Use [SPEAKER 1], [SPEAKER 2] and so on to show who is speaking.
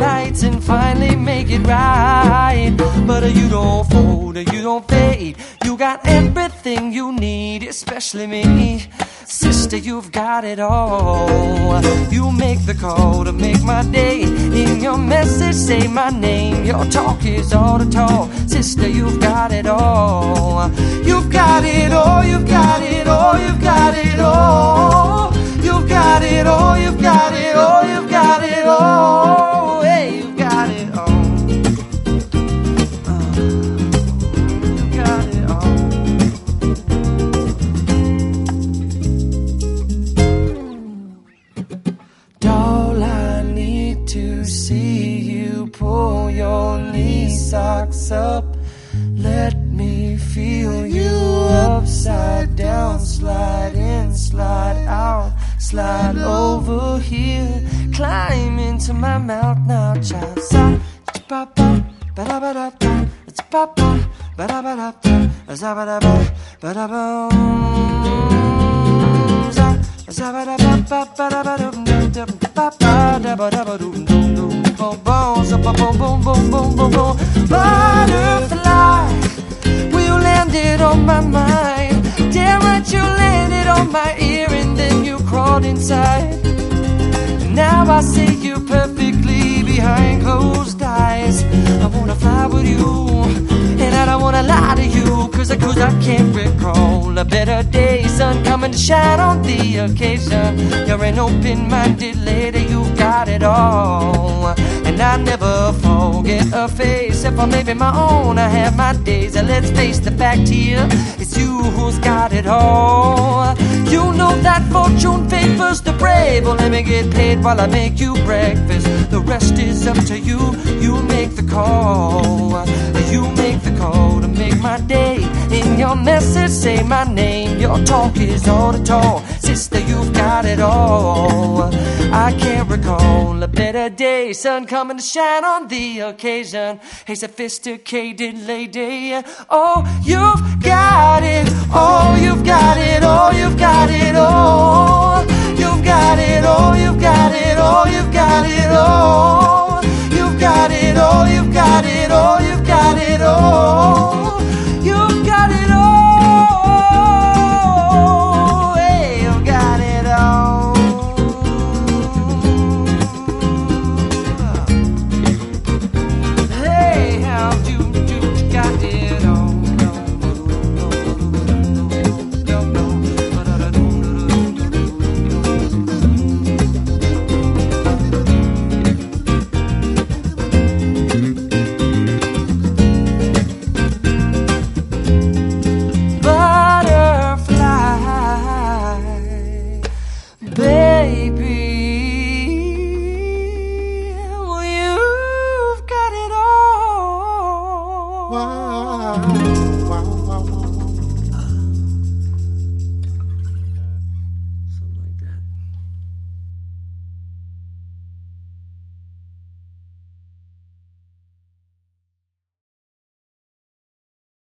[SPEAKER 1] Lights and finally make it right. But uh, you don't fold, uh, you don't fade. You got everything you need, especially me. Sister, you've got it all. You make the call to make my day. In your message, say my name. Your talk is all the talk. Sister, you've got it all. You've got it all, you've got it all, you've got it all. You've got it all, you've got it all, slide over here, climb into my mouth now, child. Sa, ba ba ba da ba da ba, it's ba ba ba da ba da ba, za ba da ba ba da ba. Butterfly, will you land it on my mind? Damn right, you landed on my ear you crawled inside. Now I see you perfectly behind closed eyes. I wanna fly with you, and I don't wanna lie to you, cause I, cause I can't recall a better day. Sun coming to shine on the occasion. You're an open minded lady, you've got it all. And I never forget a face, if I maybe my own, I have my days. And let's face the fact here, it's you who's got it all. You know that fortune favors the brave. Let me get paid while I make you breakfast. The rest is up to you. You make the call. You make the call to make my day. In your message, say my name. Your talk is all the talk sister, you've got it all. I can't recall a better day, sun coming to shine on the occasion. Hey, sophisticated lady, oh, you've got it, oh, you've got it, oh, you've got it all. You've got it, oh, you've